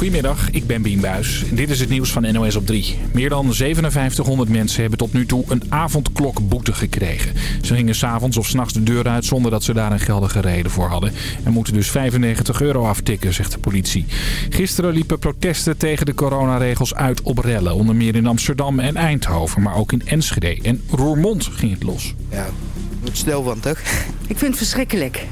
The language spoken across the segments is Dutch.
Goedemiddag, ik ben Bien Buis. Dit is het nieuws van NOS op 3. Meer dan 5700 mensen hebben tot nu toe een avondklokboete gekregen. Ze gingen s'avonds of s'nachts de deur uit zonder dat ze daar een geldige reden voor hadden. En moeten dus 95 euro aftikken, zegt de politie. Gisteren liepen protesten tegen de coronaregels uit op rellen. Onder meer in Amsterdam en Eindhoven, maar ook in Enschede. En Roermond ging het los. Ja, moet snel van toch? Ik vind het verschrikkelijk.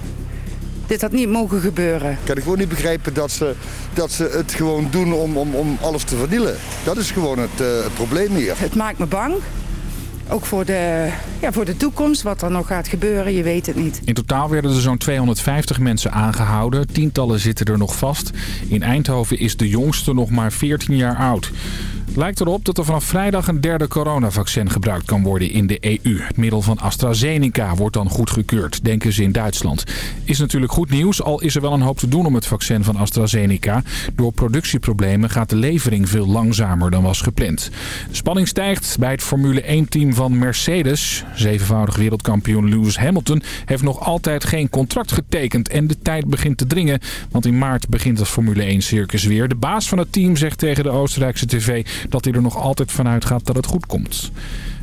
Dit had niet mogen gebeuren. Kan ik gewoon niet begrijpen dat ze, dat ze het gewoon doen om, om, om alles te vernielen. Dat is gewoon het, uh, het probleem hier. Het maakt me bang. Ook voor de, ja, voor de toekomst, wat er nog gaat gebeuren, je weet het niet. In totaal werden er zo'n 250 mensen aangehouden. Tientallen zitten er nog vast. In Eindhoven is de jongste nog maar 14 jaar oud lijkt erop dat er vanaf vrijdag een derde coronavaccin gebruikt kan worden in de EU. Het middel van AstraZeneca wordt dan goedgekeurd, denken ze in Duitsland. Is natuurlijk goed nieuws, al is er wel een hoop te doen om het vaccin van AstraZeneca. Door productieproblemen gaat de levering veel langzamer dan was gepland. De spanning stijgt bij het Formule 1-team van Mercedes. Zevenvoudig wereldkampioen Lewis Hamilton heeft nog altijd geen contract getekend en de tijd begint te dringen. Want in maart begint het Formule 1-circus weer. De baas van het team zegt tegen de Oostenrijkse tv dat hij er nog altijd vanuit gaat dat het goed komt.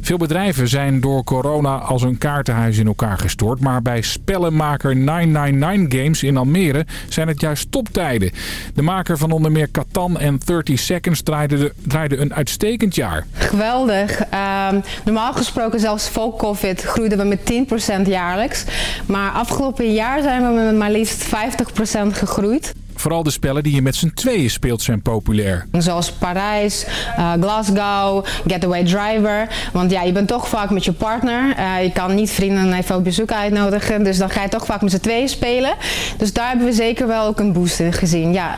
Veel bedrijven zijn door corona als een kaartenhuis in elkaar gestort. Maar bij spellenmaker 999 Games in Almere zijn het juist toptijden. De maker van onder meer Catan en 30 Seconds draaide, draaide een uitstekend jaar. Geweldig. Uh, normaal gesproken zelfs voor COVID groeiden we met 10% jaarlijks. Maar afgelopen jaar zijn we met maar liefst 50% gegroeid. Vooral de spellen die je met z'n tweeën speelt zijn populair. Zoals Parijs, uh, Glasgow, Getaway Driver. Want ja, je bent toch vaak met je partner. Uh, je kan niet vrienden even op bezoek uitnodigen. Dus dan ga je toch vaak met z'n tweeën spelen. Dus daar hebben we zeker wel ook een boost in gezien. Ja.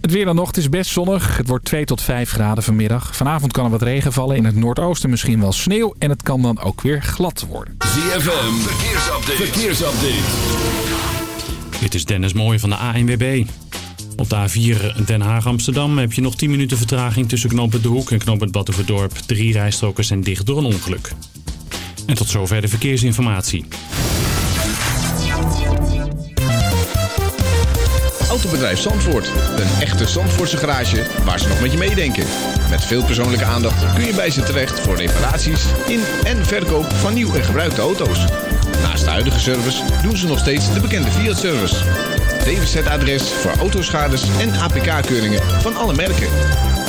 Het weer dan nog, het is best zonnig. Het wordt 2 tot 5 graden vanmiddag. Vanavond kan er wat regen vallen. In het noordoosten misschien wel sneeuw. En het kan dan ook weer glad worden. ZFM, verkeersupdate. verkeersupdate. Dit is Dennis Mooij van de ANWB. Op de A4 Den Haag-Amsterdam heb je nog 10 minuten vertraging tussen knooppunt De Hoek en knooppunt Battenverdorp. Drie rijstroken zijn dicht door een ongeluk. En tot zover de verkeersinformatie. Autobedrijf Zandvoort. Een echte Zandvoortse garage waar ze nog met je meedenken. Met veel persoonlijke aandacht kun je bij ze terecht voor reparaties in en verkoop van nieuw en gebruikte auto's. Naast de huidige service doen ze nog steeds de bekende Fiat-service. DWZ-adres voor autoschades en APK-keuringen van alle merken.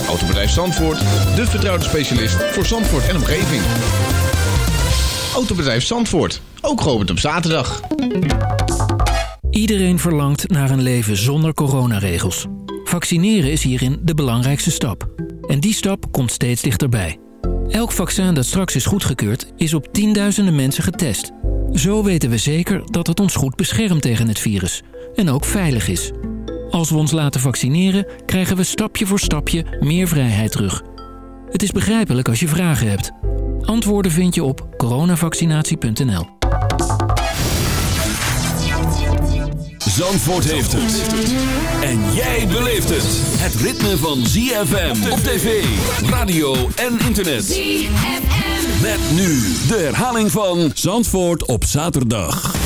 Autobedrijf Zandvoort, de vertrouwde specialist voor Zandvoort en omgeving. Autobedrijf Zandvoort, ook geopend op zaterdag. Iedereen verlangt naar een leven zonder coronaregels. Vaccineren is hierin de belangrijkste stap. En die stap komt steeds dichterbij. Elk vaccin dat straks is goedgekeurd is op tienduizenden mensen getest. Zo weten we zeker dat het ons goed beschermt tegen het virus en ook veilig is. Als we ons laten vaccineren, krijgen we stapje voor stapje meer vrijheid terug. Het is begrijpelijk als je vragen hebt. Antwoorden vind je op coronavaccinatie.nl. Zandvoort heeft het. En jij beleeft het. Het ritme van ZFM op tv, radio en internet. ZFM. Met nu de herhaling van Zandvoort op zaterdag.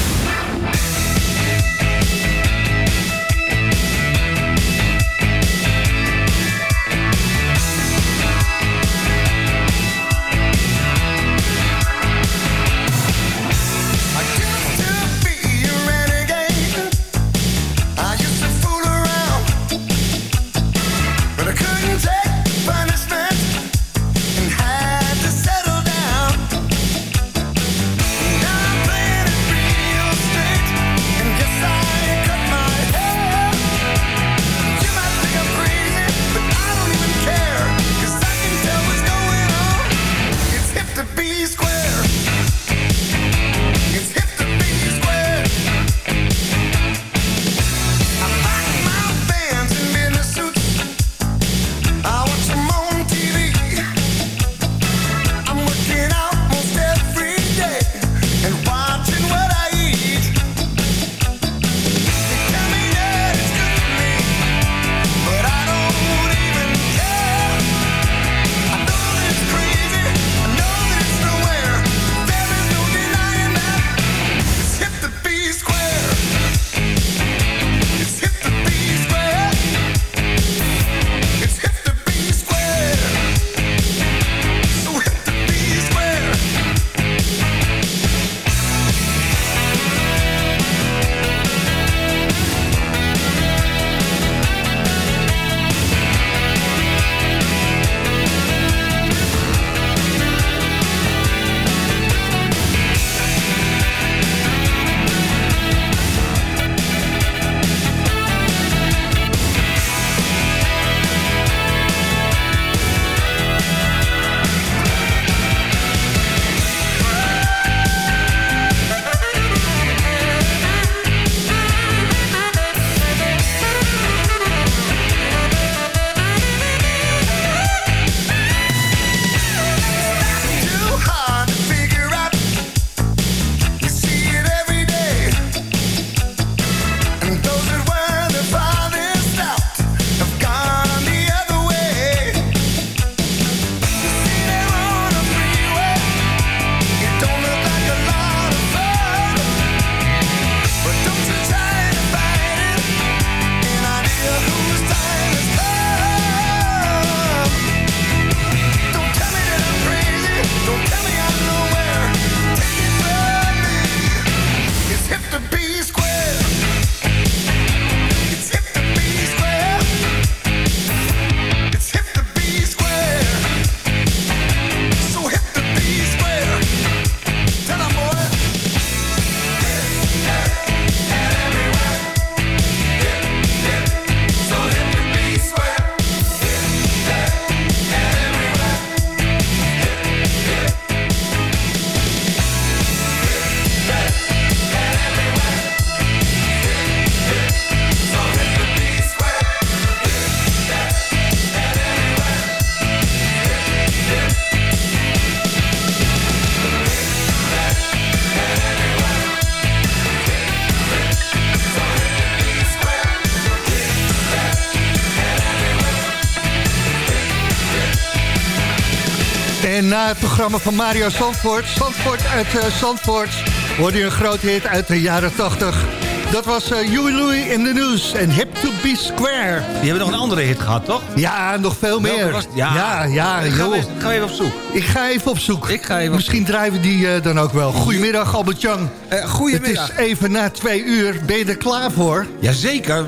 Het programma van Mario Zandvoort, Zandvoort uit uh, Zandvoort... hoorde een grote hit uit de jaren 80. Dat was uh, Huey Louie in de nieuws en Hip to be Square. Die hebben nog een andere hit gehad, toch? Ja, nog veel meer. Was, ja, ja, ja ik, ga even, ga even op zoek. Ik ga even op zoek. Ik ga even Misschien draaien we die uh, dan ook wel. Goedemiddag, Albert-Jan. Uh, goedemiddag. Het is even na twee uur. Ben je er klaar voor? Jazeker,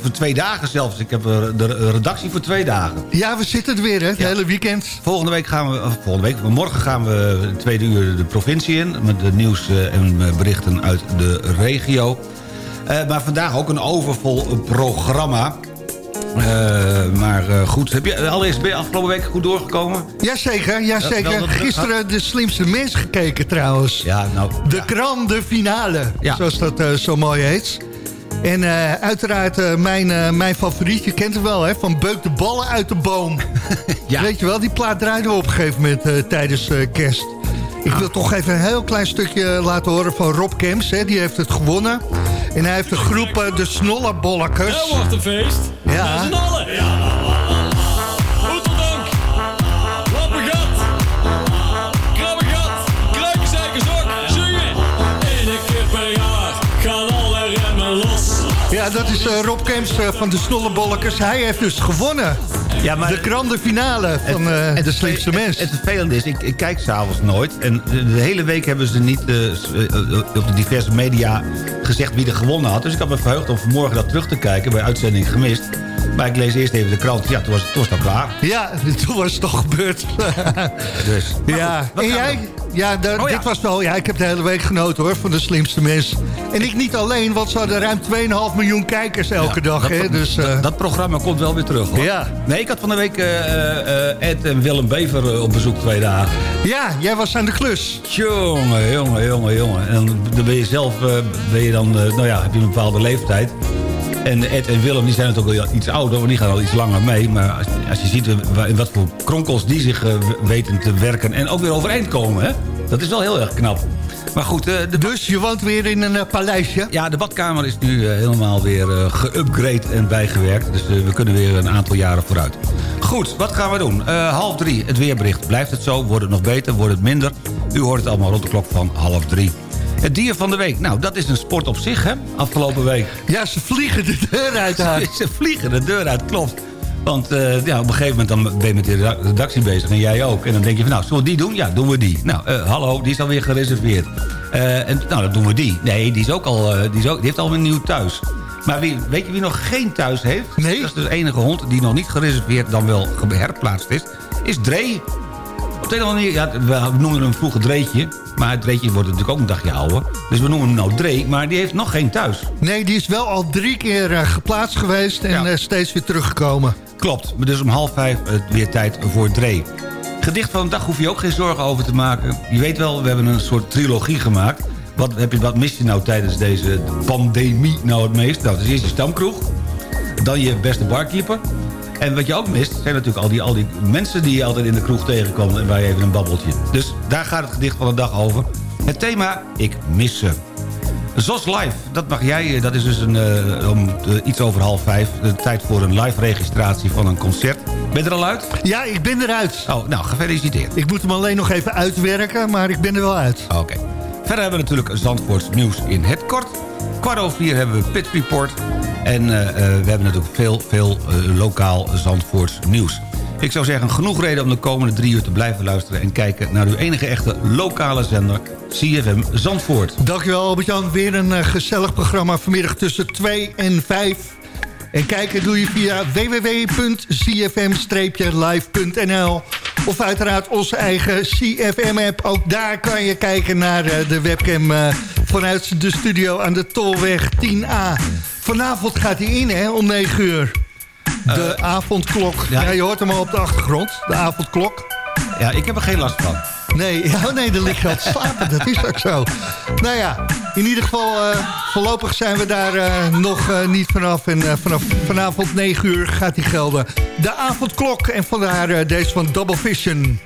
voor twee dagen zelfs. Ik heb de redactie voor twee dagen. Ja, we zitten er weer, hè, het ja. hele weekend. Volgende week gaan we, volgende week, morgen gaan we de tweede uur de provincie in... met de nieuws en berichten uit de regio. Uh, maar vandaag ook een overvol programma. Uh, maar uh, goed, heb je, allereerst ben je afgelopen week goed doorgekomen? Jazeker, jazeker. Ja, Gisteren de slimste mens gekeken trouwens. Ja, nou... De ja. grande finale, ja. zoals dat uh, zo mooi heet. En uiteraard mijn, mijn favoriet, je kent hem wel, hè, van Beuk de ballen uit de boom. ja. Weet je wel, die plaat draaide we op een gegeven moment tijdens kerst. Ik wil toch even een heel klein stukje laten horen van Rob Kemps. Hè. Die heeft het gewonnen. En hij heeft de groep uh, de Snollebollenkers. Ja, wordt een feest. Ja. Allen. Ja. Is uh, Rob Kemps uh, van de Snollebollenkers. Hij heeft dus gewonnen. Ja, maar de grande finale van het, uh, de slimste mens. Het, het vervelende is, ik, ik kijk s'avonds nooit. En de, de, hele week hebben ze niet uh, op de diverse media gezegd wie er gewonnen had. Dus ik had me verheugd om vanmorgen dat terug te kijken bij uitzending gemist. Maar ik lees eerst even de krant. Ja, toen was, toen was het al klaar. Ja, toen was het toch gebeurd. dus. Ja, en jij? Ja, oh, ja, dit was wel... Ja, ik heb de hele week genoten hoor, van de slimste mens. En ik niet alleen, want ze hadden ruim 2,5 miljoen kijkers elke ja, dag. Dat, hè, dus, uh... dat, dat, programma komt wel weer terug hoor. Ja. Nee, ik had van de week uh, Ed en Willem Bever op bezoek twee dagen. Ja, jij was aan de klus. Jongen, jongen, jongen, jongen. En dan ben je zelf, ben je dan, nou ja, heb je een bepaalde leeftijd. En Ed en Willem die zijn natuurlijk al iets ouder, want die gaan al iets langer mee. Maar als, als je ziet in wat voor kronkels die zich uh, weten te werken en ook weer overeind komen, hè? dat is wel heel erg knap. Maar goed, uh, de dus je woont weer in een uh, paleisje? Ja, de badkamer is nu helemaal weer geüpgrade en bijgewerkt. Dus we kunnen weer een aantal jaren vooruit. Goed, wat gaan we doen? half drie, het weerbericht. Blijft het zo? Wordt het nog beter? Wordt het minder? U hoort het allemaal rond de klok van half drie. Het dier van de week. Nou, dat is een sport op zich, hè? Afgelopen week. Ja, ze vliegen de deur uit. ze vliegen de deur uit, klopt. Want uh, ja, op een gegeven moment dan ben je met de redactie bezig en jij ook. En dan denk je van, nou, zullen we die doen? Ja, doen we die. Nou, uh, hallo, die is alweer gereserveerd. Uh, en nou, dan doen we die. Nee, die, is ook al, die, is ook, die heeft alweer een nieuw thuis. Maar wie, weet je wie nog geen thuis heeft? Nee. Dat is dus de enige hond die nog niet gereserveerd dan wel herplaatst is. Is Dree. Op een manier, ja, we noemden hem vroeger Dreetje. Maar het Dreetje wordt natuurlijk ook een dagje ouder. Dus we noemen hem nou Dree, maar die heeft nog geen thuis. Nee, die is wel al drie keer uh, geplaatst geweest en ja. uh, steeds weer teruggekomen. Klopt, maar dus om half vijf uh, weer tijd voor Dree. Gedicht van de dag hoef je ook geen zorgen over te maken. Je weet wel, we hebben een soort trilogie gemaakt. Wat, heb je, wat mis je nou tijdens deze pandemie nou het meest? Nou, het is eerst je stamkroeg. Dan je beste barkeeper. En wat je ook mist, zijn natuurlijk al die, al die mensen die je altijd in de kroeg tegenkomt... en waar je even een babbeltje. Dus daar gaat het gedicht van de dag over. Het thema, ik mis ze. ZOS Live, dat mag jij. Dat is dus een, uh, om uh, iets over half vijf. De tijd voor een live registratie van een concert. Ben je er al uit? Ja, ik ben eruit. Oh, nou, gefeliciteerd. Ik moet hem alleen nog even uitwerken, maar ik ben er wel uit. Oké. Okay. Verder hebben we natuurlijk Zandvoorts nieuws in het kort. Kwart over vier hebben we Pit Report. En uh, uh, we hebben natuurlijk veel, veel uh, lokaal Zandvoorts nieuws. Ik zou zeggen, genoeg reden om de komende drie uur te blijven luisteren... en kijken naar uw enige echte lokale zender, CFM Zandvoort. Dankjewel Albert-Jan. Weer een gezellig programma vanmiddag tussen 2 en 5. En kijken doe je via www.cfm-live.nl of uiteraard onze eigen CFM-app. Ook daar kan je kijken naar de webcam vanuit de studio aan de Tolweg 10A. Vanavond gaat hij in, hè, om 9 uur. De uh, avondklok. Ja. ja. je hoort hem al op de achtergrond. De avondklok. Ja, ik heb er geen last van. Nee, ja, nee, er ligt wat slapen. dat is ook zo. Nou ja, in ieder geval, uh, voorlopig zijn we daar uh, nog uh, niet vanaf. En vanaf vanavond 9 uur gaat hij gelden. De avondklok en vandaar deze van Double Vision.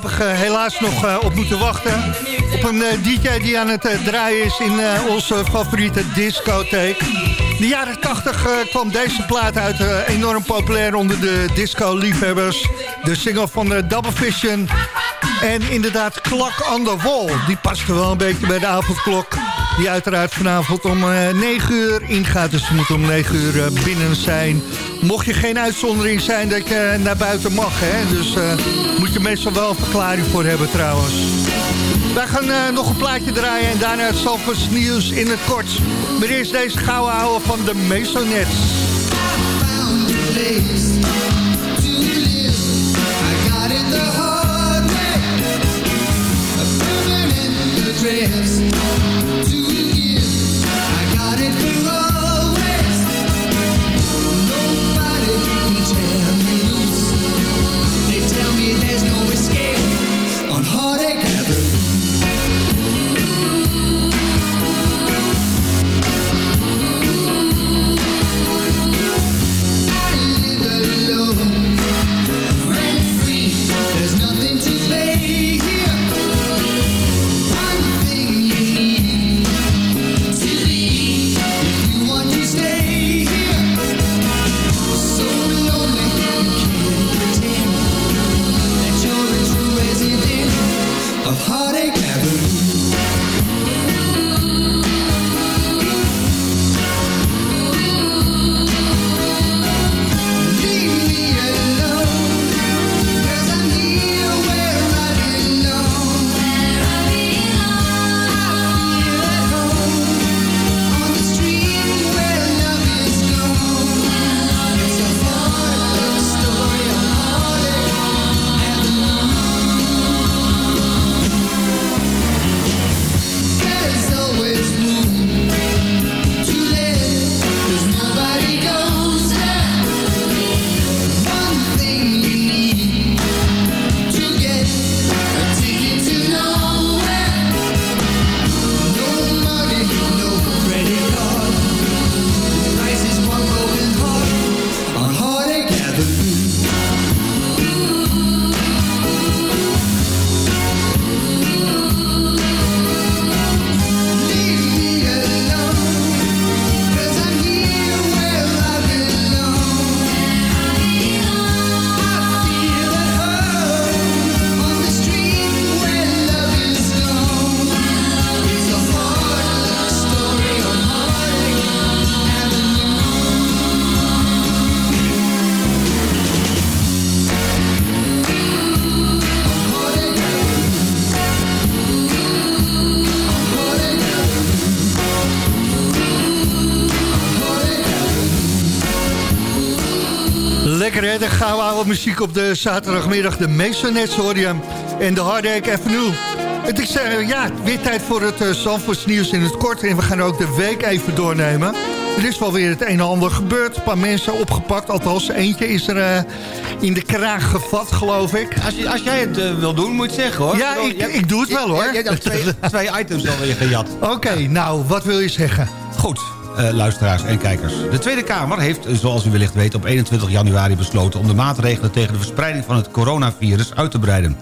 Voorlopig eh, helaas nog eh, op moeten wachten. Op een eh, DJ die aan het draaien is in onze favoriete discotheek. In de jaren 80 eh, kwam deze plaat uit, enorm populair onder de disco-liefhebbers. De single van Double Vision. En inderdaad, Klok on the Wall. Die paste wel een beetje bij de avondklok. Die uiteraard vanavond om eh 9 uur ingaat. Dus je moet om 9 uur binnen zijn. Mocht je geen uitzondering zijn dat je eh, naar buiten mag. Hè? Dus eh, moet je meestal wel een verklaring voor hebben trouwens. Wij gaan eh, nog een plaatje draaien en daarna het Zalvers nieuws in het kort. Maar eerst deze gouden ouwe van de Masonets. De gouden oude muziek op de zaterdagmiddag. De Masonets hoor je. En de Hardake Avenue. Het is eh, ja, weer tijd voor het uh, Zandvoorts nieuws in het kort. En we gaan ook de week even doornemen. Er is wel weer het een en ander gebeurd. Een paar mensen opgepakt. Althans, eentje is er eh, in de kraag gevat, geloof ik. Als, je, als jij het wil doen, moet je zeggen hoor. Ja, ik, hebt- ik doe het wel hoor. Je, je hebt twee, twee items alweer gejat. Oké, nou, wat wil je zeggen? Goed, eh, luisteraars en kijkers. De Tweede Kamer heeft, eh, zoals u wellicht weet... op 21 januari besloten om de maatregelen... tegen de verspreiding van het coronavirus uit te breiden.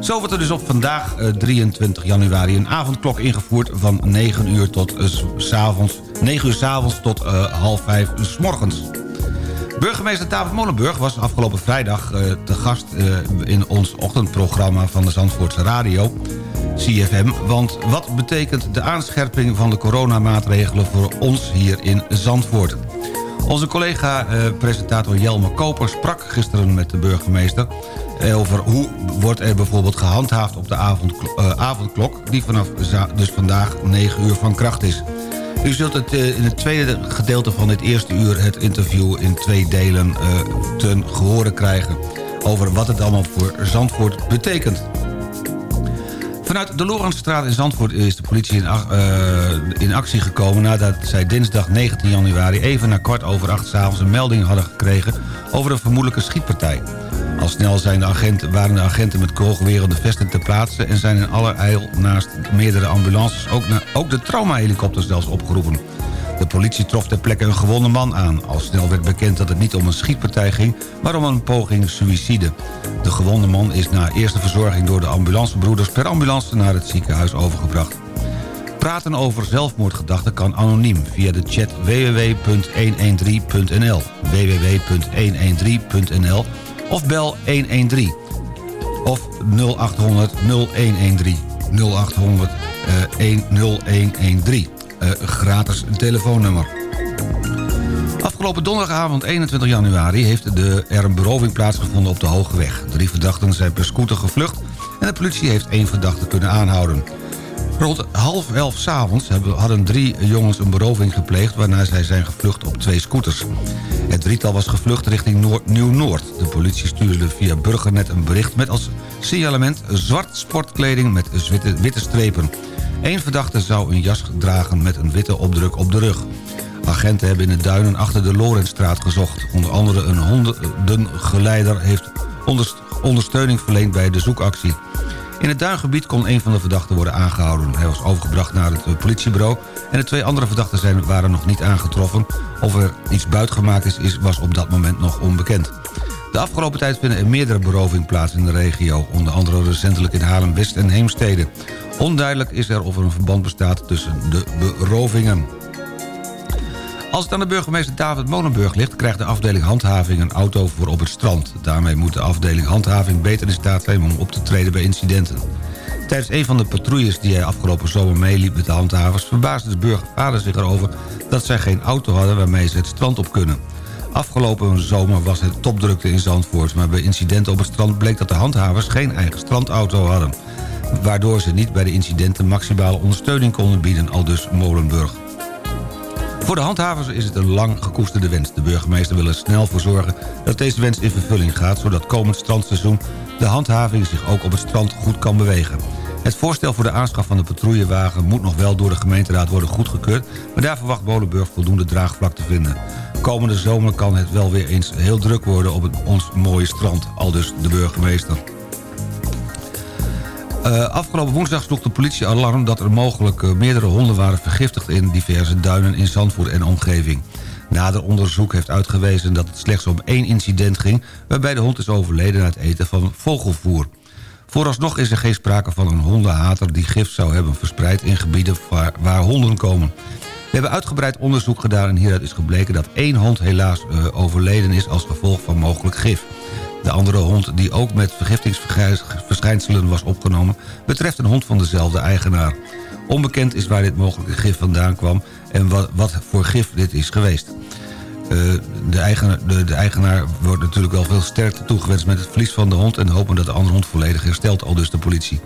Zo wordt er dus op vandaag, eh, 23 januari... een avondklok ingevoerd van 9 uur, tot, eh, s- avonds, 9 uur s avonds tot eh, half 5 s morgens. Burgemeester David Molenburg was afgelopen vrijdag eh, te gast eh, in ons ochtendprogramma van de Zandvoortse Radio, CFM. Want wat betekent de aanscherping van de coronamaatregelen voor ons hier in Zandvoort? Onze collega-presentator Jelme Koper sprak gisteren met de burgemeester... eh, over hoe wordt er bijvoorbeeld gehandhaafd op de eh, avondklok... die vanaf dus vandaag 9 uur van kracht is. U zult het, eh, in het tweede gedeelte van dit eerste uur... het interview in twee delen eh, ten gehore krijgen... over wat het allemaal voor Zandvoort betekent. Vanuit de Lorenstraat in Zandvoort is de politie in, eh, in actie gekomen... nadat zij dinsdag 19 januari even na kwart over acht... s'avonds een melding hadden gekregen over een vermoedelijke schietpartij. Al snel zijn de agenten, waren de agenten met kogelwerende vesten ter plaatse... en zijn in allerijl naast meerdere ambulances ook, na, ook de zelfs opgeroepen. Politie trof ter plekke een gewonde man aan. Al snel werd bekend dat het niet om een schietpartij ging, maar om een poging suïcide. De gewonde man is na eerste verzorging door de ambulancebroeders per ambulance naar het ziekenhuis overgebracht. Praten over zelfmoordgedachten kan anoniem via de chat www.113.nl www.113.nl of bel 113 of 0800 0113 0800 eh, 10113 Eh, gratis telefoonnummer. Afgelopen donderdagavond 21 januari heeft de, er een beroving plaatsgevonden op de Hoge Weg. Drie verdachten zijn per scooter gevlucht en de politie heeft één verdachte kunnen aanhouden. Rond half elf s'avonds hadden drie jongens een beroving gepleegd... waarna zij zijn gevlucht op twee scooters. Het drietal was gevlucht richting Noord- Nieuw-Noord. De politie stuurde via Burgernet een bericht met als signalement... zwart sportkleding met witte strepen. Eén verdachte zou een jas dragen met een witte opdruk op de rug. Agenten hebben in de duinen achter de Lorentstraat gezocht. Onder andere een hondengeleider heeft onderst- ondersteuning verleend bij de zoekactie. In het duingebied kon een van de verdachten worden aangehouden. Hij was overgebracht naar het politiebureau... en de twee andere verdachten zijn, waren nog niet aangetroffen. Of er iets buitgemaakt is, is, was op dat moment nog onbekend. De afgelopen tijd vinden er meerdere berovingen plaats in de regio. Onder andere recentelijk in Haarlem-West en Heemstede. Onduidelijk is er of er een verband bestaat tussen de berovingen. Als het aan de burgemeester David Molenburg ligt... krijgt de afdeling handhaving een auto voor op het strand. Daarmee moet de afdeling handhaving beter in staat zijn om op te treden bij incidenten. Tijdens een van de patrouilles die hij afgelopen zomer meeliep met de handhavers... verbaasde de burgervader zich erover dat zij geen auto hadden waarmee ze het strand op kunnen. Afgelopen zomer was het topdrukte in Zandvoort... maar bij incidenten op het strand bleek dat de handhavers geen eigen strandauto hadden. Waardoor ze niet bij de incidenten maximale ondersteuning konden bieden, al dus Molenburg. Voor de handhavers is het een lang gekoesterde wens. De burgemeester wil er snel voor zorgen dat deze wens in vervulling gaat... zodat komend strandseizoen de handhaving zich ook op het strand goed kan bewegen. Het voorstel voor de aanschaf van de patrouillewagen moet nog wel door de gemeenteraad worden goedgekeurd... maar daar verwacht Molenburg voldoende draagvlak te vinden. Komende zomer kan het wel weer eens heel druk worden op ons mooie strand, aldus de burgemeester. Uh, afgelopen woensdag sloeg de politie alarm dat er mogelijk uh, meerdere honden waren vergiftigd in diverse duinen in Zandvoort en omgeving. Nader onderzoek heeft uitgewezen dat het slechts om één incident ging... waarbij de hond is overleden na het eten van vogelvoer. Vooralsnog is er geen sprake van een hondenhater die gif zou hebben verspreid... in gebieden waar, honden komen. We hebben uitgebreid onderzoek gedaan en hieruit is gebleken dat één hond helaas uh, overleden is als gevolg van mogelijk gif. De andere hond die ook met vergiftigingsverschijnselen was opgenomen... betreft een hond van dezelfde eigenaar. Onbekend is waar dit mogelijke gif vandaan kwam... en wat, wat voor gif dit is geweest. Uh, de, eigenaar, de, de, eigenaar wordt natuurlijk wel veel sterkte toegewenst met het verlies van de hond... en hopen dat de andere hond volledig herstelt, al dus de politie.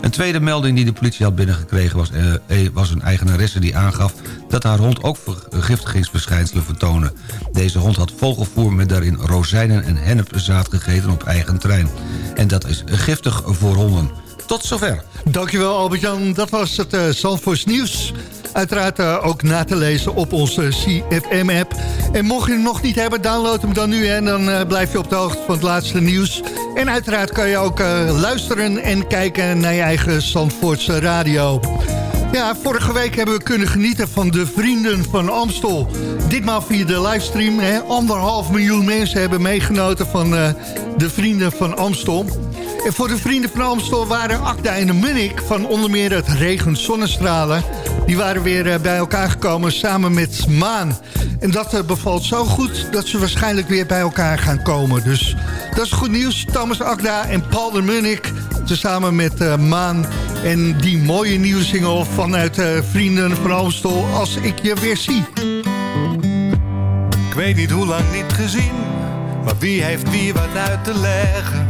Een tweede melding die de politie had binnengekregen was, uh, was een eigenaresse die aangaf... dat haar hond ook vergiftigingsverschijnselen vertoonde. Deze hond had vogelvoer met daarin rozijnen en hennepzaad gegeten op eigen trein. En dat is giftig voor honden. Tot zover. Dankjewel Albert-Jan, dat was het uh, nieuws. Uiteraard uh, ook na te lezen op onze CFM-app. En mocht je hem nog niet hebben, download hem dan nu... en dan uh, blijf je op de hoogte van het laatste nieuws. En uiteraard kan je ook luisteren en kijken naar je eigen Zandvoortse radio. Ja, vorige week hebben we kunnen genieten van de Vrienden van Amstel. Ditmaal via de livestream. Hè. Anderhalf miljoen mensen hebben meegenoten van de Vrienden van Amstel... En voor de vrienden van Amstel waren Akda en de Munnik... van onder meer het Regen Zonnestralen... die waren weer bij elkaar gekomen samen met Maan. En dat bevalt zo goed dat ze waarschijnlijk weer bij elkaar gaan komen. Dus dat is goed nieuws. Thomas Akda en Paul de Munnik... samen met uh, Maan en die mooie nieuwe single... vanuit Vrienden van Amstel... Als ik je weer zie. Ik weet niet hoe lang niet gezien... maar wie heeft wie wat uit te leggen...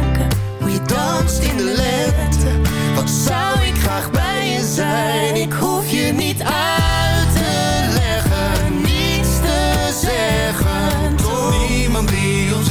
Danst in de lente. Wat zou ik graag bij je zijn? Ik hoef je niet uit te leggen, niets te zeggen. Toch niemand die ons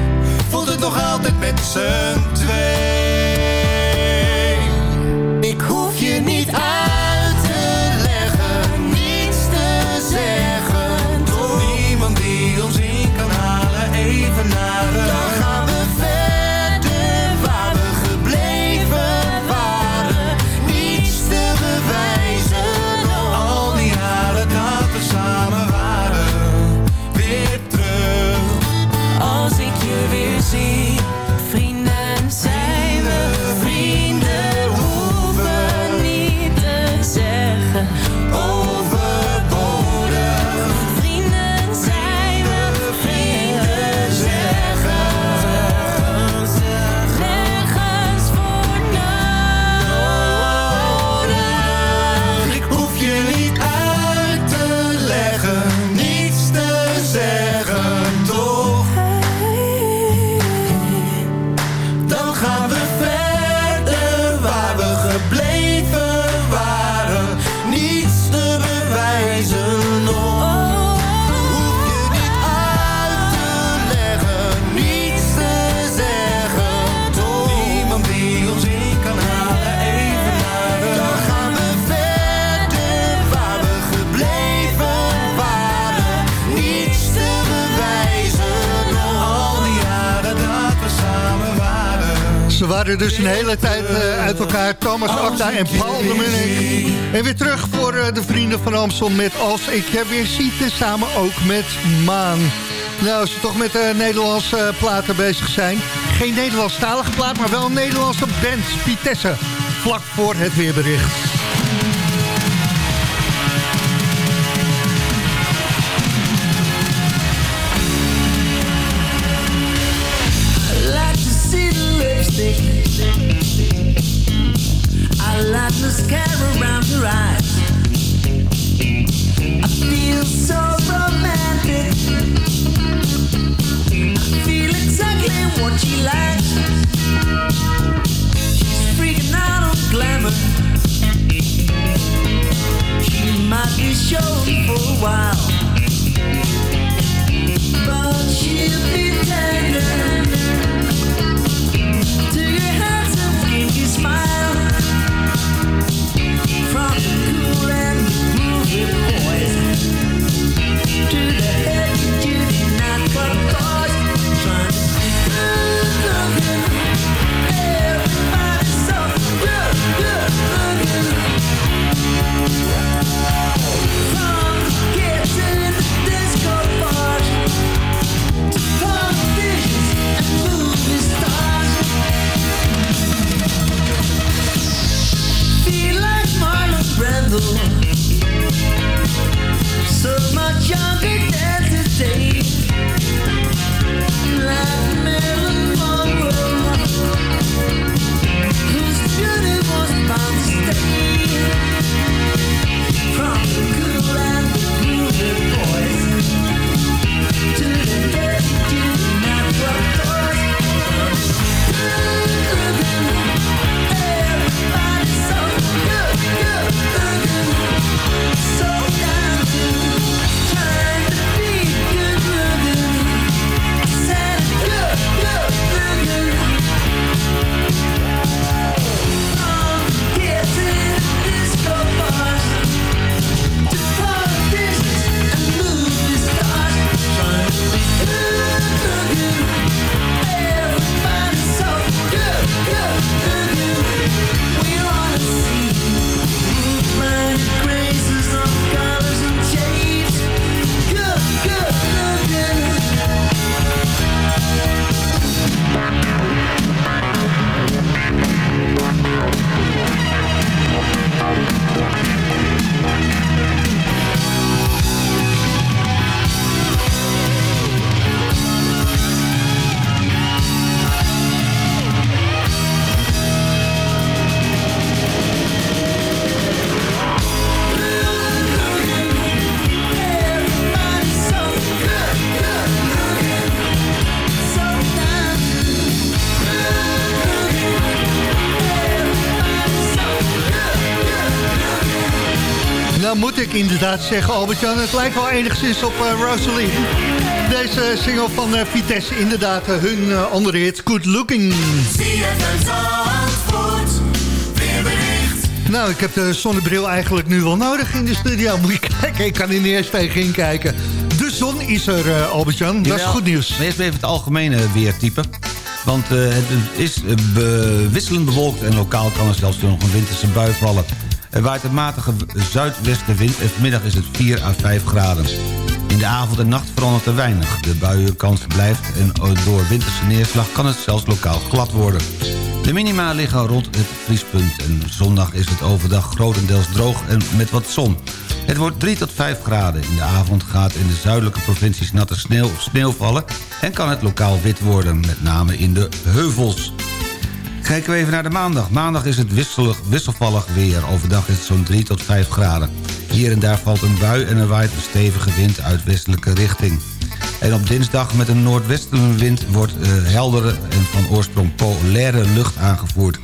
Voelt het nog altijd met z'n twee. Waren. Dus een hele tijd eh, uit elkaar. Thomas Acta en Paul de Munnik. En weer terug voor eh, de vrienden van Amstel met Als ik je weer zie. Samen ook met Maan. Nou, als ze toch met uh, Nederlandse platen bezig zijn. Geen Nederlandstalige plaat, maar wel een Nederlandse band. Vitesse. Vlak voor het weerbericht. What she likes. She's freaking out on glamour. She might be showing for a while. But she'll be tender inderdaad zeggen, Albert-Jan. Het lijkt wel enigszins op uh, Rosalie. Deze single van uh, Vitesse, inderdaad, uh, hun andere hit, Good Looking. Nou, ik heb de zonnebril eigenlijk nu wel nodig in de studio. Moet je kijken, ik kan er niet eens tegenin kijken. De zon is er, Albert-Jan. Dat is goed nieuws. Maar eerst even het algemene weertype. Want het is wisselend bewolkt en lokaal kan er zelfs nog een winterse bui vallen. Er waait een matige zuidwestenwind en vanmiddag is het 4 à 5 graden. In de avond en nacht verandert er weinig. De buienkans blijft en door winterse neerslag kan het zelfs lokaal glad worden. De minima liggen rond het vriespunt en zondag is het overdag grotendeels droog en met wat zon. Het wordt 3 tot 5 graden. In de avond gaat in de zuidelijke provincies natte sneeuw of sneeuw vallen... en kan het lokaal wit worden, met name in de heuvels. Kijken we even naar de maandag. Maandag is het wisselvallig weer. Overdag is het zo'n 3 tot 5 graden. Hier en daar valt een bui en er waait een stevige wind uit westelijke richting. En op dinsdag met een noordwestenwind wordt uh, heldere en van oorsprong polaire lucht aangevoerd.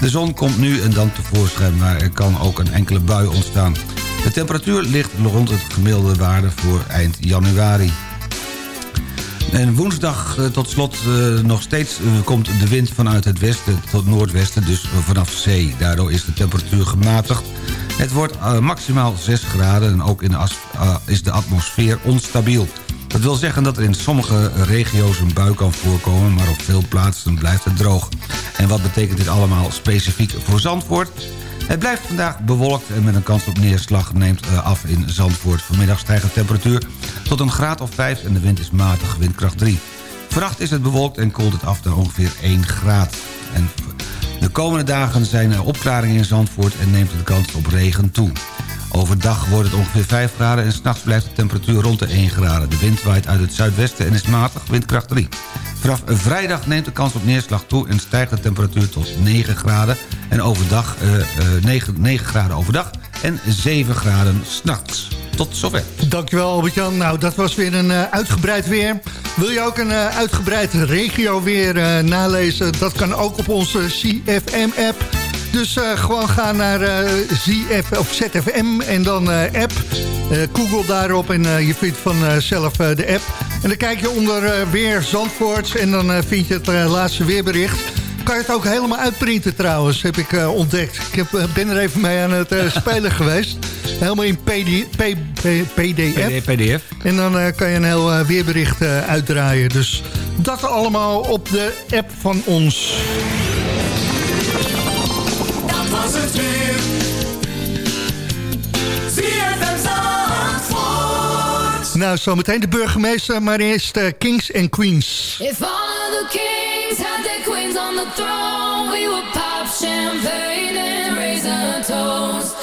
De zon komt nu en dan tevoorschijn, maar er kan ook een enkele bui ontstaan. De temperatuur ligt rond het gemiddelde waarde voor eind januari. En woensdag uh, tot slot uh, nog steeds uh, komt de wind vanuit het westen tot noordwesten, dus vanaf zee. Daardoor is de temperatuur gematigd. Het wordt maximaal 6 graden en ook in de is de atmosfeer onstabiel. Dat wil zeggen dat er in sommige regio's een bui kan voorkomen... maar op veel plaatsen blijft het droog. En wat betekent dit allemaal specifiek voor Zandvoort? Het blijft vandaag bewolkt en met een kans op neerslag neemt af in Zandvoort. Vanmiddag stijgt de temperatuur tot een graad of 5 en de wind is matig, windkracht 3. Vannacht is het bewolkt en koelt het af naar ongeveer 1 graad. En de komende dagen zijn er opklaringen in Zandvoort en neemt de kans op regen toe. Overdag wordt het ongeveer 5 graden en s'nachts blijft de temperatuur rond de 1 graden. De wind waait uit het zuidwesten en is matig, windkracht 3. Vanaf vrijdag neemt de kans op neerslag toe en stijgt de temperatuur tot 9 graden. En overdag uh, uh, 9, 9 graden overdag en 7 graden s'nachts. Tot zover. Dankjewel Albert-Jan. Nou, dat was weer een uh, uitgebreid weer. Wil je ook een uh, uitgebreid regio weer uh, nalezen? Dat kan ook op onze CFM-app. Dus uh, gewoon ga naar uh, ZF, of ZFM en dan uh, app. Google daarop en je vindt vanzelf de app. En dan kijk je onder weer Zandvoort en dan vind je het laatste weerbericht. Kan je het ook helemaal uitprinten trouwens, heb ik ontdekt. Ik heb, ben er even mee aan het spelen geweest. Helemaal in PD, P, P, PDF. PDF. En dan kan je een heel weerbericht uitdraaien. Dus dat allemaal op de app van ons. Nou, zometeen de burgemeester, maar eerst uh, Kings and Queens. If all of the kings had their queens on the throne, we would pop champagne and raise a toast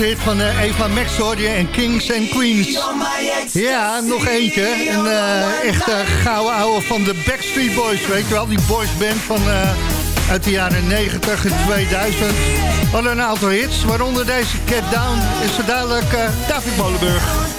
hit van eh, Eva Max en Kings and Queens. Ja, nog eentje. Een eh, echte gouden ouwe van de Backstreet Boys. Weet je wel, die boysband van... eh, uit de jaren 90 en 2000. Hadden een aantal hits, waaronder deze Cat Down. Is zo dadelijk eh, David Molenburg.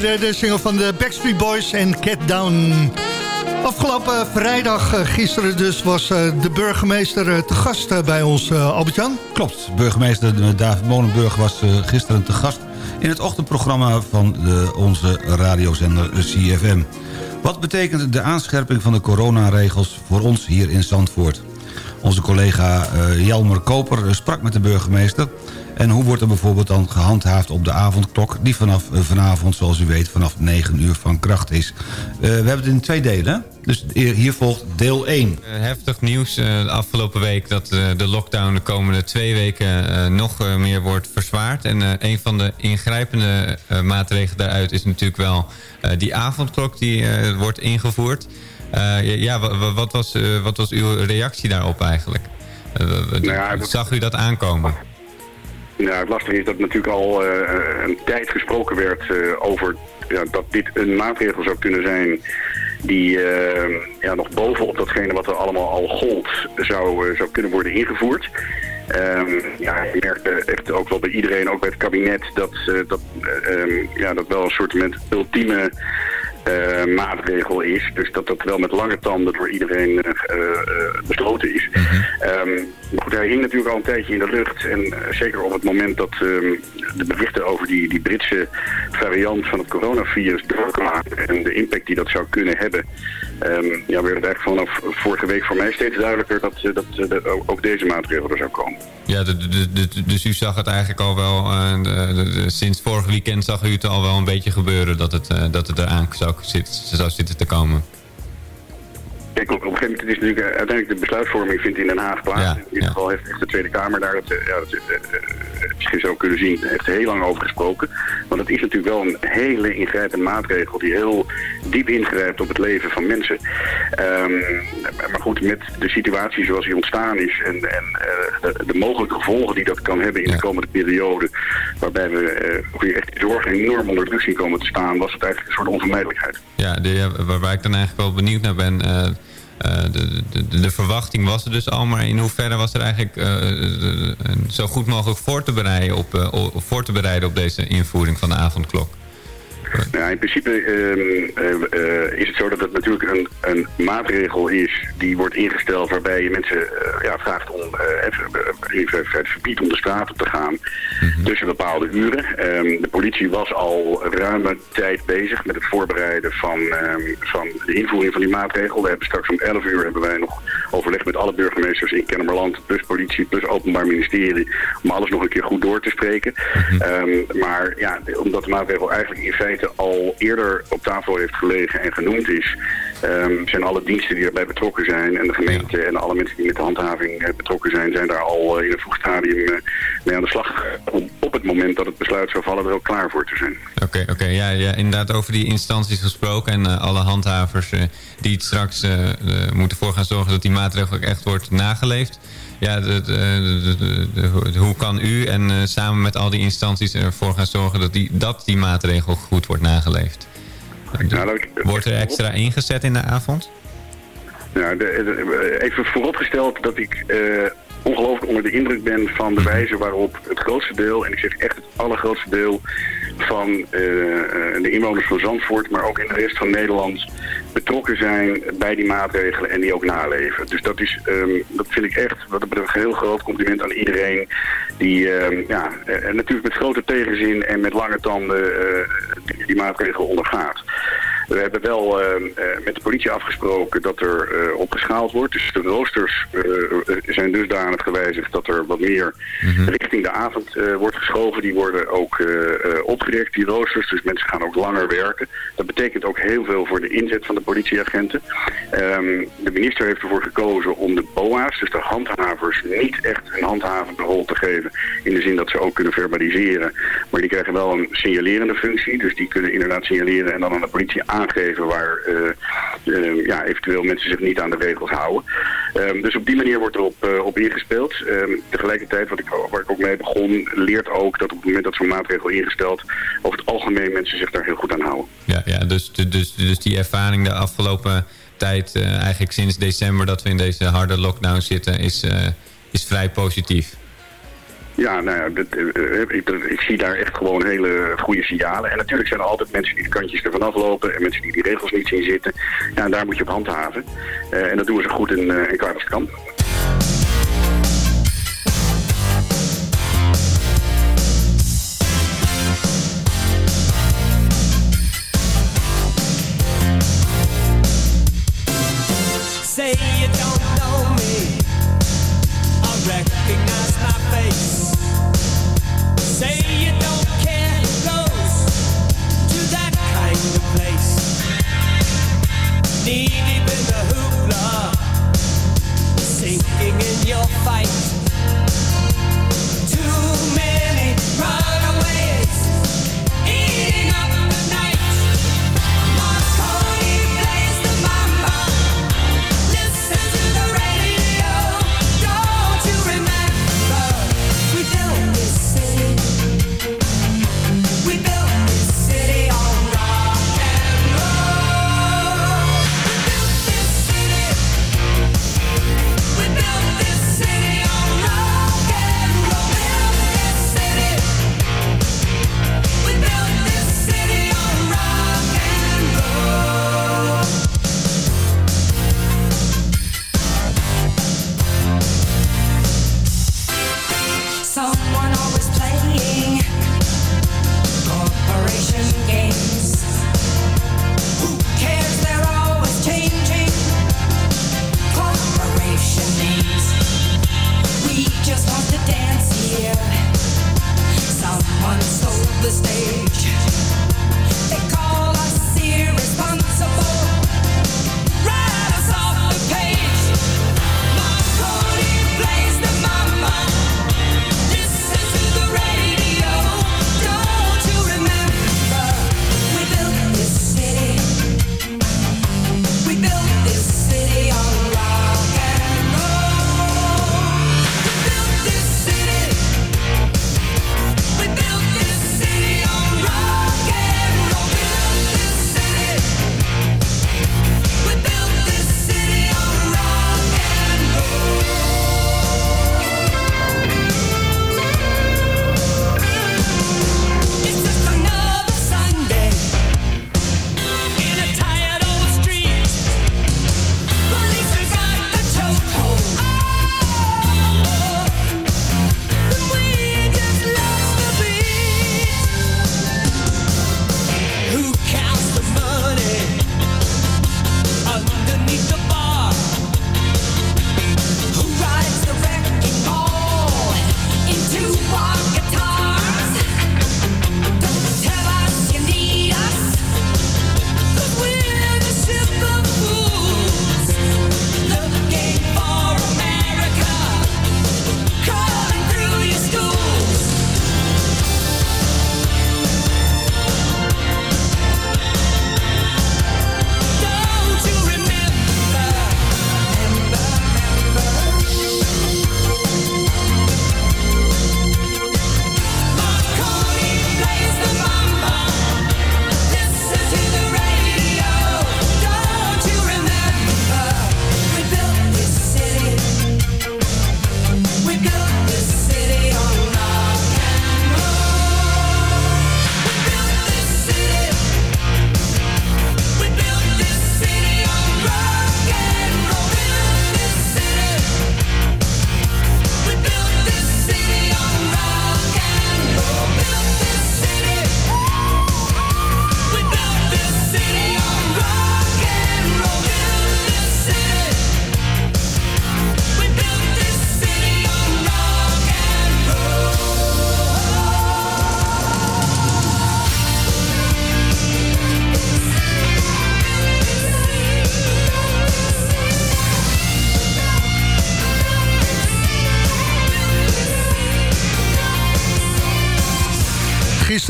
De single van de Backstreet Boys en Cat Down. Afgelopen vrijdag, eh, gisteren dus, was eh, de burgemeester eh, te gast bij ons, Albert-Jan. Klopt, burgemeester David Molenburg was gisteren te gast... in het ochtendprogramma van de, onze radiozender CFM. Wat betekent de aanscherping van de coronaregels voor ons hier in Zandvoort? Onze collega Jelmer Koper sprak met de burgemeester... en hoe wordt er bijvoorbeeld dan gehandhaafd op de avondklok... die vanaf eh, vanavond, zoals u weet, vanaf 9 uur van kracht is. Eh, we hebben het in twee delen, dus hier hier volgt deel 1. Eh, heftig nieuws eh, de afgelopen week dat eh, de lockdown de komende twee weken eh, nog meer wordt verzwaard. En eh, een van de ingrijpende eh, maatregelen daaruit is natuurlijk wel eh, die avondklok die eh, wordt ingevoerd. Eh, ja, wa- wa- wat was, eh, wat was uw reactie daarop eigenlijk? W- w- Zag u dat aankomen? Ja, het lastige is dat natuurlijk al eh, een tijd gesproken werd eh, over ja, dat dit een maatregel zou kunnen zijn die eh, ja, nog bovenop datgene wat er allemaal al gold zou, zou kunnen worden ingevoerd. Ehm, ja, je merkte echt ook wel bij iedereen, ook bij het kabinet, dat dat, eh, ehm, ja, dat wel een soort ultieme eh, maatregel is. Dus dat dat wel met lange tanden door iedereen eh, eh, besloten is. Ehm, maar goed, hij hing natuurlijk al een tijdje in de lucht. En zeker op het moment dat ehm, de berichten over die, die Britse variant van het coronavirus doorkwamen en de impact die dat zou kunnen hebben, ehm, ja, werd het eigenlijk vanaf vorige week voor mij steeds duidelijker dat, eh, dat eh, ook- deze maatregel er zou komen. Ja, dus u zag het eigenlijk al wel, eh, sinds vorig weekend zag u het al wel een beetje gebeuren dat het, dat het eraan zou, zou zitten te komen. Op, een gegeven moment is natuurlijk eh, uiteindelijk de besluitvorming vindt in Den Haag plaats. in ieder geval heeft echt de Tweede Kamer daar, het, eh, ja, dat, eh, misschien zo kunnen zien, heeft heel lang over gesproken. Want het is natuurlijk wel een hele ingrijpende maatregel die heel diep ingrijpt op het leven van mensen. Ehm, maar goed, met de situatie zoals die ontstaan is en, en de, de mogelijke gevolgen die dat kan hebben in de komende periode, waarbij we weer echt de zorg enorm onder druk zien komen te staan, was het eigenlijk een soort onvermijdelijkheid. Ja, de, waar, waar ik dan eigenlijk wel benieuwd naar ben... de, de, de, de verwachting was er dus al, maar in hoeverre was er eigenlijk eh, zo goed mogelijk voor te, bereiden op, eh, o- voor te bereiden op deze invoering van de avondklok? Nou, in principe ehm, eh, eh, is het zo dat het natuurlijk een, een maatregel is die wordt ingesteld waarbij je mensen eh, ja, vraagt om het verbiedt om de straat op te gaan tussen bepaalde uren. Ehm, de politie was al ruime tijd bezig met het voorbereiden van, ehm, van de invoering van die maatregel. We hebben straks om 11 uur hebben wij nog overleg met alle burgemeesters in Kennemerland, plus politie, plus openbaar ministerie, om alles nog een keer goed door te spreken. Ehm, maar ja, omdat de maatregel eigenlijk in feite al eerder op tafel heeft gelegen en genoemd is, ehm, zijn alle diensten die erbij betrokken zijn en de gemeente en alle mensen die met de handhaving eh, betrokken zijn, zijn daar al eh, in een vroeg stadium eh, mee aan de slag om op het moment dat het besluit zou vallen er ook klaar voor te zijn. Oké, oké. ja, ja, inderdaad over die instanties gesproken en alle handhavers die het straks moeten voor gaan zorgen dat die maatregel ook echt wordt nageleefd. Ja, de, de, de- de- de- de- hoe kan u en eh, samen met al die instanties ervoor gaan zorgen dat die, dat die maatregel goed wordt nageleefd? Wordt er extra ingezet in de avond? Nou, even vooropgesteld dat ik eh, ongelooflijk onder de indruk ben van de wijze waarop het grootste deel, en ik zeg echt het allergrootste deel van eh, eh, de inwoners van Zandvoort, maar ook in de rest van Nederland, betrokken zijn bij die maatregelen en die ook naleven. Dus dat, is, ehm, dat vind ik echt, wat een heel groot compliment aan iedereen die ehm, ja, eh, natuurlijk met grote tegenzin en met lange tanden die, die maatregelen ondergaat. We hebben wel eh, eh, met de politie afgesproken dat er eh, opgeschaald wordt. Dus de roosters eh, zijn dusdanig gewijzigd dat er wat meer richting de avond wordt geschoven. Die worden ook opgerekt, die roosters. Dus mensen gaan ook langer werken. Dat betekent ook heel veel voor de inzet van de politieagenten. Ehm, de minister heeft ervoor gekozen om de BOA's, dus de handhavers, niet echt een handhavende rol te geven. In de zin dat ze ook kunnen verbaliseren. Maar die krijgen wel een signalerende functie. Dus die kunnen inderdaad signaleren en dan aan de politie aangeven waar eh, eh, ja, eventueel mensen zich niet aan de regels houden. Ehm, dus op die manier wordt er op, eh, op ingespeeld. Ehm, tegelijkertijd, wat ik, waar ik ook mee begon, leert ook dat op het moment dat zo'n maatregel ingesteld, over het algemeen mensen zich daar heel goed aan houden. Ja, ja dus, dus, dus die ervaring de afgelopen tijd, eigenlijk sinds december dat we in deze harde lockdown zitten, is, is vrij positief. Ja, nou ja, eh, eh, ik, ik zie daar echt gewoon hele goede signalen. En natuurlijk zijn er altijd mensen die de kantjes ervan aflopen en mensen die die regels niet zien zitten. Ja, en daar moet je op handhaven. Eh, en dat doen zo goed eh, en als het.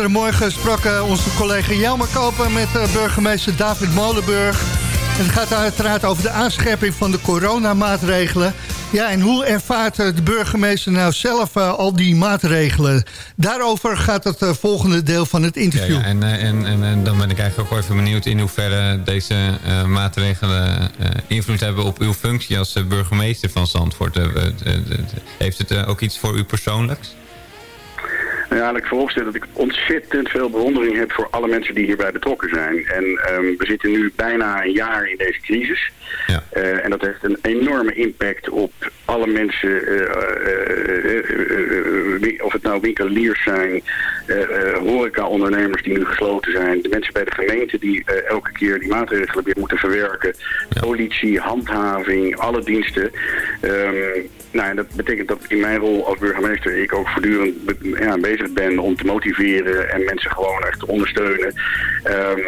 Gisterenmorgen sprak eh, onze collega Jelmer Kopen met eh, burgemeester David Molenburg. En het gaat uiteraard over de aanscherping van de coronamaatregelen. Ja, en hoe ervaart eh, de burgemeester nou zelf al die maatregelen? Daarover gaat het volgende deel van het interview. ja, en, en, en, en dan ben ik eigenlijk ook even benieuwd in hoeverre deze maatregelen invloed hebben op uw functie als burgemeester van Zandvoort. Heeft het ook iets voor u persoonlijks? Nou ja, ik vooropstellen dat ik ontzettend veel bewondering heb voor alle mensen die hierbij betrokken zijn. En ehm, we zitten nu bijna een jaar in deze crisis. Eh, en dat heeft een enorme impact op alle mensen, eh, eh, of het nou winkeliers zijn, horeca-ondernemers die nu gesloten zijn, de mensen bij de gemeente die elke keer die maatregelen weer moeten verwerken, politie, handhaving, alle diensten. Ehm, nou, en dat betekent dat in mijn rol als burgemeester ik ook voortdurend ja, bezig ben om te motiveren en mensen gewoon echt te ondersteunen. Ehm,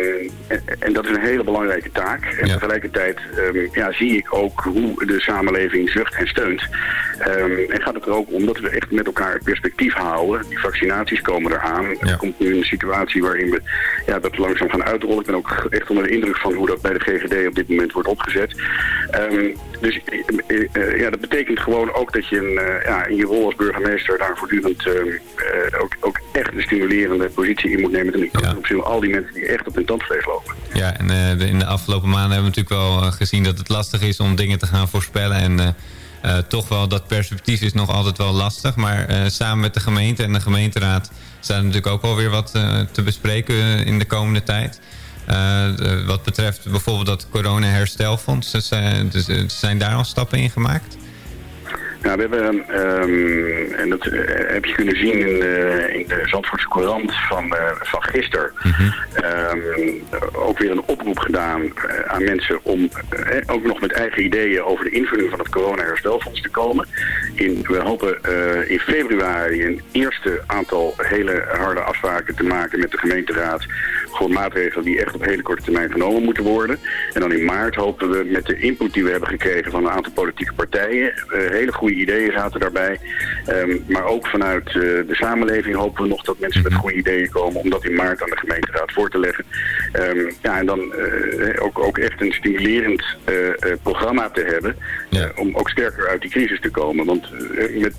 en, en dat is een hele belangrijke taak. En tegelijkertijd ehm, ja, zie ik ook hoe de samenleving zucht en steunt. Ehm, en gaat het er ook om dat we echt met elkaar het perspectief houden. Die vaccinaties komen eraan. Er komt nu een situatie waarin we ja, dat langzaam gaan uitrollen. Ik ben ook echt onder de indruk van hoe dat bij de GGD op dit moment wordt opgezet. Ehm, dus eh, eh, eh, ja, dat betekent gewoon ook dat je eh, ja, in je rol als burgemeester daar voortdurend ehm, eh, ook, ook echt een stimulerende positie in moet nemen ten opzichte van al die mensen die echt op hun tandvlees lopen. Ja, en de- in de afgelopen maanden hebben we natuurlijk wel gezien dat het lastig is om dingen te gaan voorspellen. En toch wel dat perspectief is nog altijd wel lastig. Maar samen met de gemeente en de gemeenteraad zijn er natuurlijk ook wel weer wat te bespreken in de komende tijd. Eh, de- wat betreft bijvoorbeeld dat corona-herstelfonds, eh, dus, eh, zijn daar al stappen in gemaakt? Nou, we hebben, ehm, en dat eh, heb je kunnen zien in, de- in de Zandvoortse Courant van, eh, van gisteren, ehm, ook weer een oproep gedaan eh, aan mensen om eh, ook nog met eigen ideeën over de invulling van het corona-herstelfonds te komen. In, we hopen in februari een eerste aantal hele harde afspraken te maken met de gemeenteraad voor maatregelen die echt op hele korte termijn genomen moeten worden. En dan in maart hopen we met de input die we hebben gekregen van een aantal politieke partijen, eh, hele goede ideeën zaten daarbij. Ehm, maar ook vanuit eh, de samenleving hopen we nog dat mensen met goede ideeën komen om dat in maart aan de gemeenteraad voor te leggen. Ehm, ja, en dan eh, ook, ook echt een stimulerend eh, programma te hebben om ook sterker uit die crisis te komen. Want met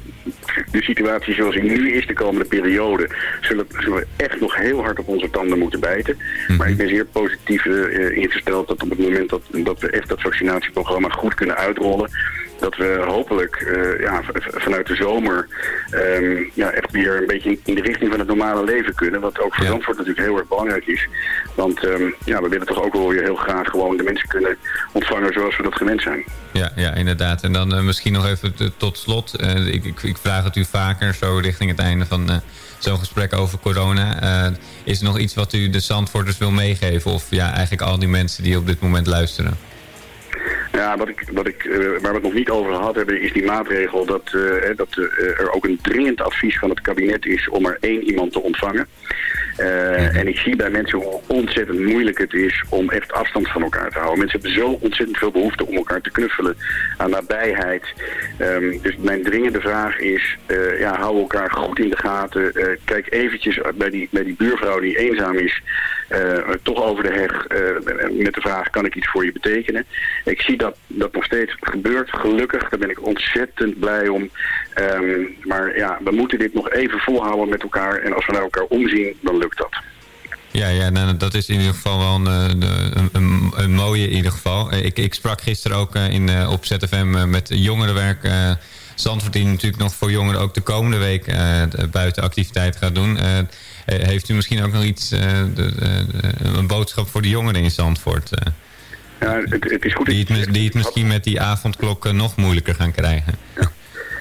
de situatie zoals die nu is de komende periode, zullen, zullen we echt nog heel hard op onze tanden moeten bijten. Maar ik ben zeer positief ingesteld dat op het moment dat, dat we echt dat vaccinatieprogramma goed kunnen uitrollen, dat we hopelijk eh, ja, vanuit de zomer ehm, ja, echt weer een beetje in- de richting van het normale leven kunnen. Wat ook voor Zandvoort natuurlijk heel erg belangrijk is. Want ehm, ja, we willen toch ook wel weer heel graag gewoon de mensen kunnen ontvangen zoals we dat gewend zijn. Ja, ja inderdaad. En dan eh, misschien nog even tot slot. Eh, ik, ik, ik vraag het u vaker, zo richting het einde van zo'n gesprek over corona. Is er nog iets wat u de Zandvoorters wil meegeven? Of ja, eigenlijk al die mensen die op dit moment luisteren? Ja, wat ik, wat ik, eh, waar we het nog niet over gehad hebben, is die maatregel dat, eh, dat eh, er ook een dringend advies van het kabinet is om maar één iemand te ontvangen. En ik zie bij mensen hoe ontzettend moeilijk het is om echt afstand van elkaar te houden. Mensen hebben zo ontzettend veel behoefte om elkaar te knuffelen, aan nabijheid. Ehm, dus mijn dringende vraag is, ja, hou elkaar goed in de gaten. Kijk eventjes bij die, bij die buurvrouw die eenzaam is, toch over de heg eh, met de vraag, kan ik iets voor je betekenen? Ik zie dat dat nog steeds gebeurt, gelukkig. Daar ben ik ontzettend blij om. Ehm, maar ja, we moeten dit nog even volhouden met elkaar. En als we naar elkaar omzien, dan lukt dat. Ja, ja nou, dat is in ieder geval wel een, eh, een, een, mooie in ieder geval. Eh, Ik, ik sprak gisteren ook eh, in, eh, op ZFM eh, met jongerenwerk. eh Zandvoort die natuurlijk nog voor jongeren ook de komende week eh, de buitenactiviteit gaat doen. Eh, eh, heeft u misschien ook nog iets, eh, de, een boodschap voor de jongeren in Zandvoort? eh, Ja, het, het is goed. die, het, die het misschien met die avondklok eh, nog moeilijker gaan krijgen.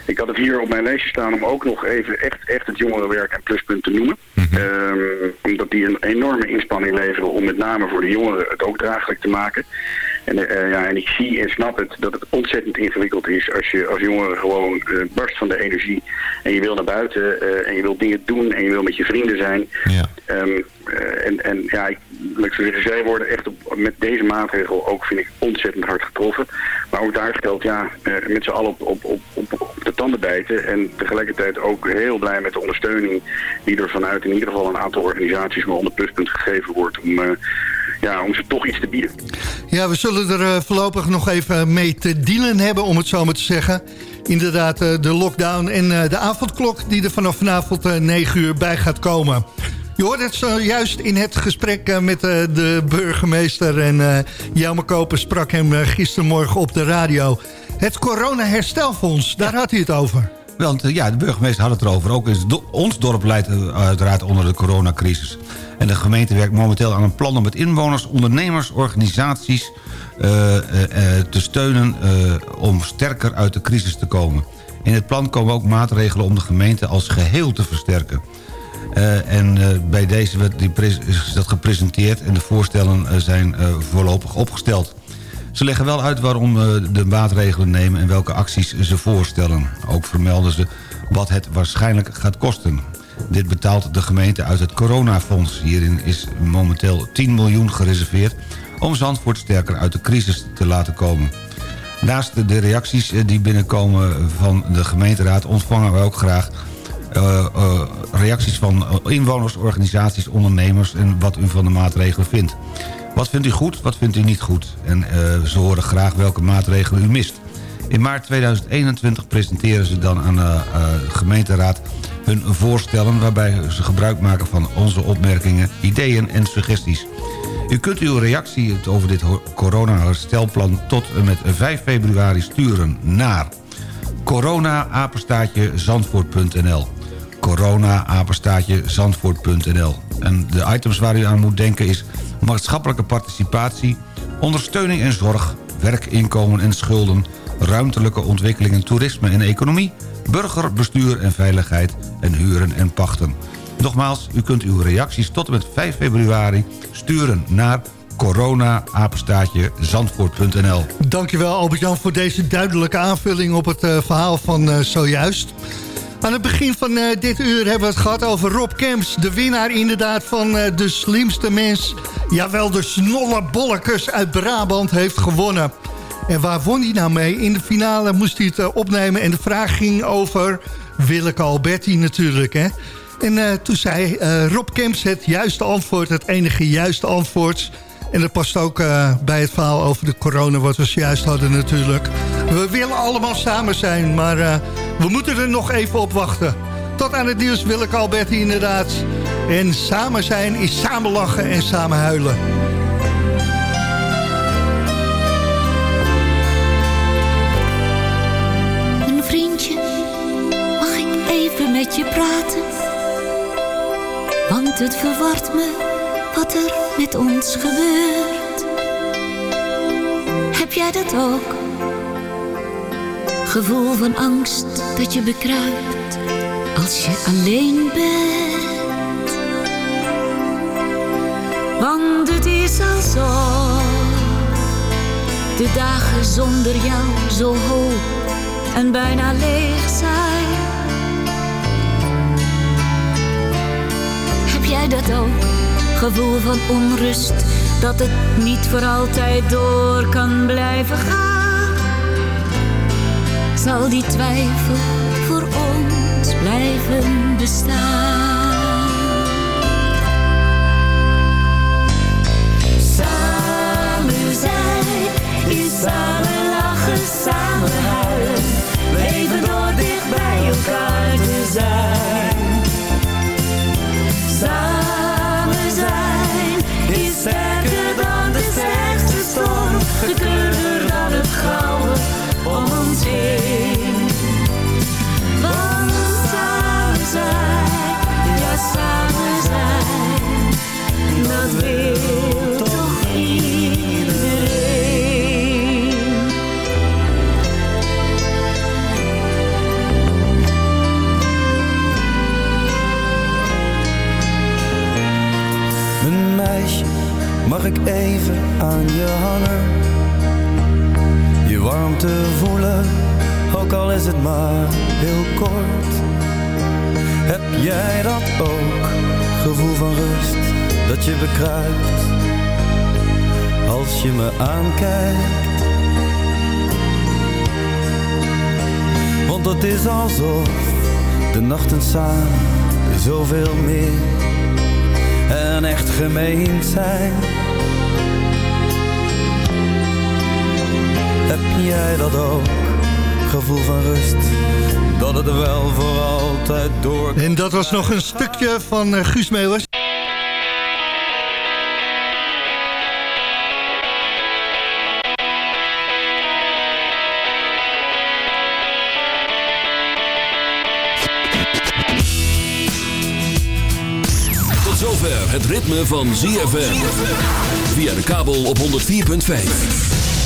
Ik had het hier op mijn lijstje staan om ook nog even echt, echt het jongerenwerk en pluspunt te noemen. Ehm, omdat die een enorme inspanning leveren om met name voor de jongeren het ook draaglijk te maken. En, eh, ja, en ik zie en snap het dat het ontzettend ingewikkeld is als je als jongere gewoon eh, barst van de energie. En je wil naar buiten eh, en je wil dingen doen en je wil met je vrienden zijn. Ehm, eh, en, en ja, ik, zeggen, zij worden echt op, met deze maatregel ook, vind ik, ontzettend hard getroffen. Maar ook daar geldt, ja, met z'n allen op, op, op, op, op de tand tanden bijten. En tegelijkertijd ook heel blij met de ondersteuning die er vanuit in ieder geval een aantal organisaties, maar onder pluspunt gegeven wordt om, ja, om ze toch iets te bieden. Ja, we zullen er eh, voorlopig nog even mee te dealen hebben, om het zo maar te zeggen. Inderdaad, eh, de lockdown en eh, de avondklok die er vanaf vanavond eh, 9 uur bij gaat komen. Je hoort het zojuist in het gesprek met de burgemeester en Jelme Koper sprak hem gistermorgen op de radio. Het corona-herstelfonds, daar had hij het over. Want ja, de burgemeester had het erover. Ook is ons dorp leidt uiteraard onder de coronacrisis. En de gemeente werkt momenteel aan een plan om het inwoners, ondernemers, organisaties eh, eh, eh, te steunen om sterker uit de crisis te komen. In het plan komen ook maatregelen om de gemeente als geheel te versterken. En bij deze die is dat gepresenteerd en de voorstellen zijn voorlopig opgesteld. Ze leggen wel uit waarom de maatregelen nemen en welke acties ze voorstellen. Ook vermelden ze wat het waarschijnlijk gaat kosten. Dit betaalt de gemeente uit het coronafonds. Hierin is momenteel 10 miljoen gereserveerd... om Zandvoort sterker uit de crisis te laten komen. Naast de reacties eh, die binnenkomen van de gemeenteraad... ontvangen wij ook graag eh, eh, reacties van inwoners, organisaties, ondernemers... en wat u van de maatregelen vindt. Wat vindt u goed, wat vindt u niet goed? En eh, ze horen graag welke maatregelen u mist. In maart 2021 presenteren ze dan aan de eh, gemeenteraad hun voorstellen... waarbij ze gebruik maken van onze opmerkingen, ideeën en suggesties. U kunt uw reactie over dit corona-herstelplan tot en met 5 februari sturen naar corona-zandvoort.nl corona-zandvoort.nl En de items waar u aan moet denken is maatschappelijke participatie, ondersteuning en zorg, werkinkomen en schulden, ruimtelijke ontwikkelingen, toerisme en economie, burger, bestuur en veiligheid en huren en pachten. Nogmaals, u kunt uw reacties tot en met 5 februari sturen naar corona-zandvoort.nl Dankjewel Albert-Jan voor deze duidelijke aanvulling op het eh, verhaal van eh, zojuist. Aan het begin van eh, dit uur hebben we het gehad over Rob Kemps. De winnaar inderdaad van de slimste mens. Jawel, de snolle bollekes uit Brabant heeft gewonnen. En waar won hij nou mee? In de finale moest hij het eh, opnemen. En de vraag ging over Willeke Alberti natuurlijk. Hè? En eh, toen zei eh, Rob Kemps het juiste antwoord. Het enige juiste antwoord. En dat past ook bij het verhaal over de corona... wat we zojuist hadden natuurlijk. We willen allemaal samen zijn, maar we moeten er nog even op wachten. Tot aan het nieuws wil ik Alberti inderdaad. En samen zijn is samen lachen en samen huilen. Even met je praten? Want het verwart me wat er met ons gebeurt. Heb jij dat ook? Gevoel van angst dat je bekruipt als je alleen bent. Want het is alsof de dagen zonder jou zo hoog en bijna leeg zijn. Dat ook? Gevoel van onrust, dat het niet voor altijd door kan blijven gaan. Zal die twijfel voor ons blijven bestaan? Samen zijn is samen even aan je hangen? Je warmte voelen, ook al is het maar heel kort. Heb jij dat ook, gevoel van rust, dat je bekruipt als je me aankijkt? Want het is alsof de nachten samen zoveel meer en echt gemeen zijn. Heb jij dat ook? Gevoel van rust, dat het wel voor altijd door. En dat was nog een stukje van eh, Guus Meeuwers. Tot zover het ritme van ZFM. Via de kabel op 104.5.